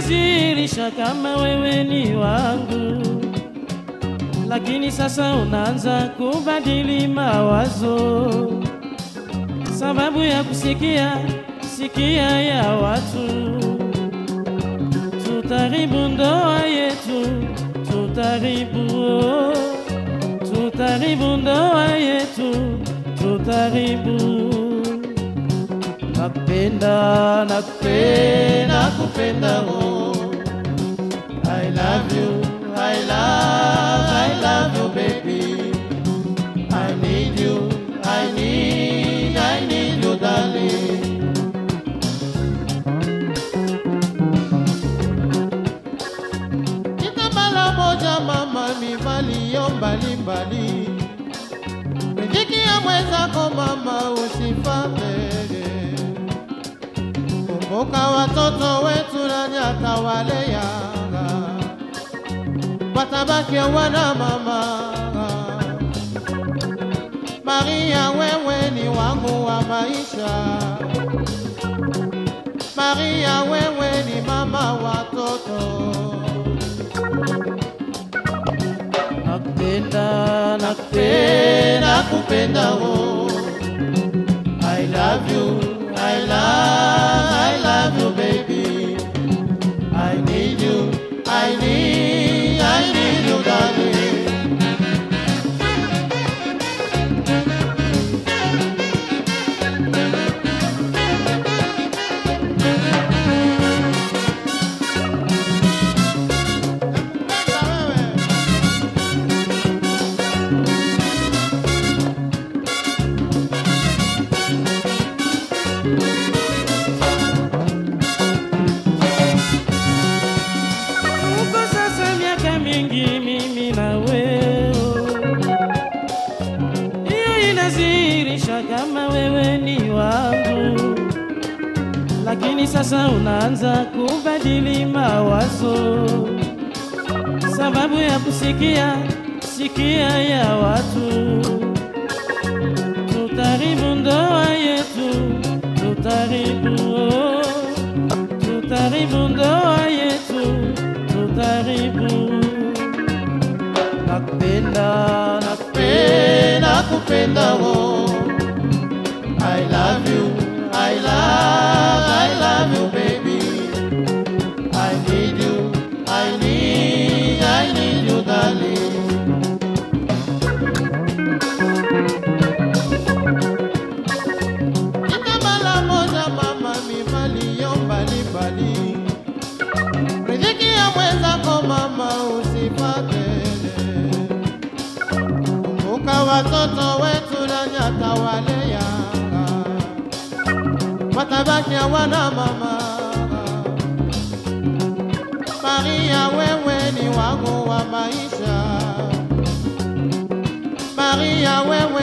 ndiyo inadhihirisha kama wewe ni wangu, lakini sasa unaanza kubadili mawazo sababu ya kusikia sikia ya watu. Tutaribu ndoa yetu, tutaribu oh tutaribu ndoa yetu, tutaribu. Nakupenda, nakupenda, nakupenda oh. I love you, I love, I love you baby. I need you, I need, I need you darling. Kitambala moja mama mibali yo mbalimbali, riziki ya mwenzako mama usifadhele. Kumbuka watoto wetu nani yanga watabaki wana mama. Maria, wewe ni wangu wa maisha. Maria, wewe ni mama watoto. Nakupenda, nakupenda, nakupenda oh. Lakini sasa unaanza kubadili mawazo sababu ya kusikia sikia ya watu. Tutaribu ndoa yetu, tutaribu oh tutaribu ndoa yetu, tutaribu. Nakupenda, nakupenda, nakupenda oh. Mbalimbali, riziki mwenzako mama usifadhele. Kumbuka watoto wetu nani atawalea, watabaki hawana mama. Maria, wewe ni wangu wa maisha. Maria, wewe